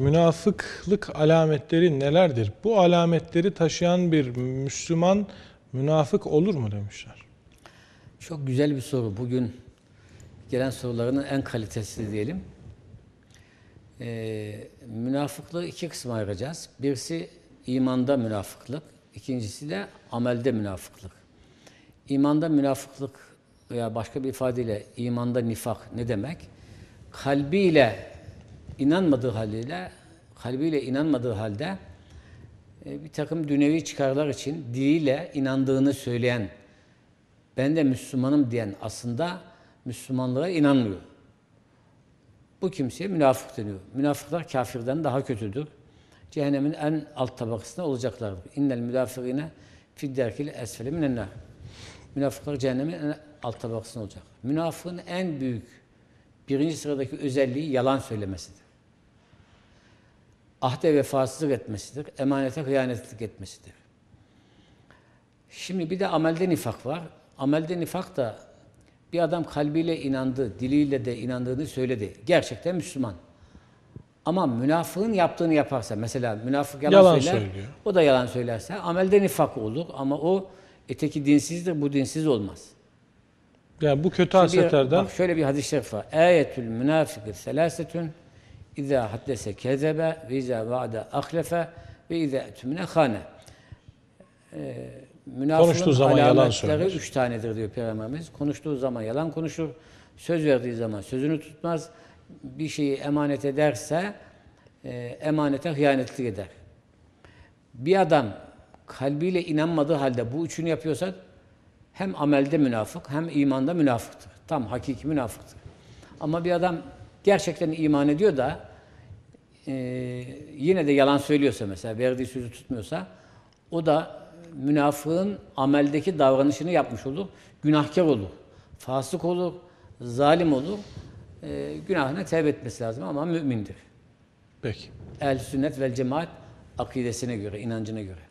Münafıklık alametleri nelerdir? Bu alametleri taşıyan bir Müslüman münafık olur mu demişler. Çok güzel bir soru. Bugün gelen soruların en kalitesi diyelim. Ee, münafıklığı iki kısma ayıracağız. Birisi imanda münafıklık, ikincisi de amelde münafıklık. İmanda münafıklık veya başka bir ifadeyle imanda nifak ne demek? Kalbiyle inanmadığı haliyle, kalbiyle inanmadığı halde e, bir takım dünyevi çıkarlar için diliyle inandığını söyleyen, ben de Müslümanım diyen aslında Müslümanlığa inanmıyor. Bu kimseye münafık deniyor. Münafıklar kafirden daha kötüdür. Cehennemin en alt tabakasında olacaklardır. İnnel müdafikine fidderkil esfeli minennar. Münafıklar cehennemin en alt tabakasında olacak. Münafığın en büyük birinci sıradaki özelliği yalan söylemesidir. Ahde vefasızlık etmesidir. Emanete hıyanetlik etmesidir. Şimdi bir de amelde nifak var. Amelde nifak da bir adam kalbiyle inandı, diliyle de inandığını söyledi. Gerçekten Müslüman. Ama münafığın yaptığını yaparsa, mesela münafık yalan, Yalan söyler, söylüyor. o da yalan söylerse amelde nifak olur ama o öteki dinsizdir, bu dinsiz olmaz. Yani bu kötü Bir- hasetlerden bak şöyle bir hadis-i şerif var. Ayetül münafiki selasetün İzâ haddese kezebe ve izâ vaade ahlefe ve izâ etümüne hane. Ee, Konuştuğu zaman yalan söyler. üç tanedir diyor Peygamberimiz. Konuştuğu zaman yalan konuşur. Söz verdiği zaman sözünü tutmaz. Bir şeyi emanet ederse e, emanete hıyanetlik eder. Bir adam kalbiyle inanmadığı halde bu üçünü yapıyorsa hem amelde münafık hem imanda münafıktır. Tam hakiki münafıktır. Ama bir adam gerçekten iman ediyor da e, yine de yalan söylüyorsa mesela verdiği sözü tutmuyorsa o da münafığın ameldeki davranışını yapmış olur. Günahkar olur. Fasık olur. Zalim olur. E, günahına tevbe etmesi lazım ama mümindir. peki. El sünnet vel cemaat akidesine göre, inancına göre.